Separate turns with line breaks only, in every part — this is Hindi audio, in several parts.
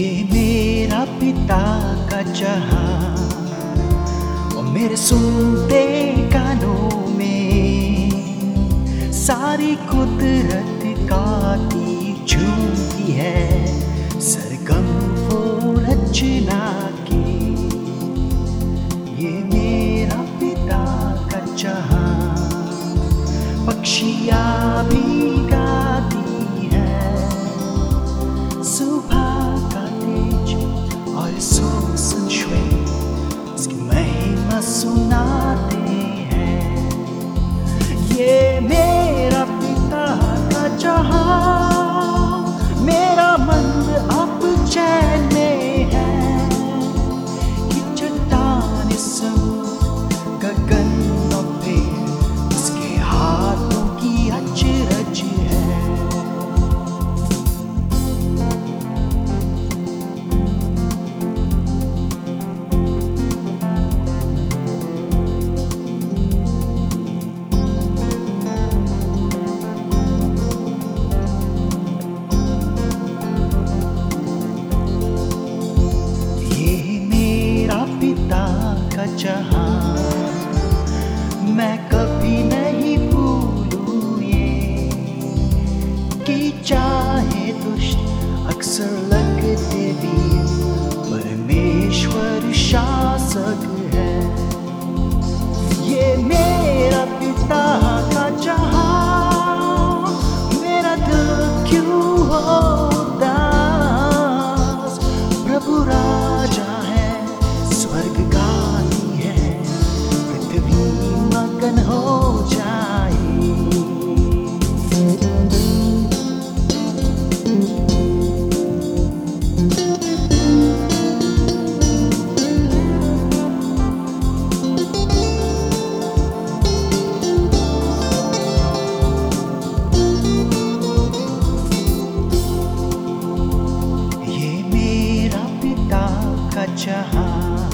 पिता का जहाँ और मेरे सुनते कानों में सारी कुदरत गाती झूमती है, सरगम वो रचना की ये मेरा पिता का जहाँ पक्षिया भी गाती सुनाते हैं। ये मैं कभी नहीं भूलू ये कि चाहे दुष्ट अक्सर लगते भी परमेश्वर शासक है। जहाँ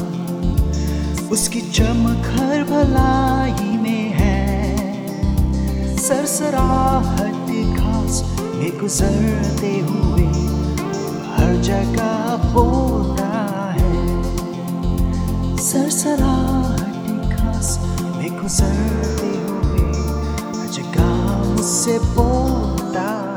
उसकी चमक हर भलाई में है। सरसराहट घास में गुजरते हुए हर जगह बोलता है। सरसराहट घास में गुजरते हुए हर जगह मुझसे बोलता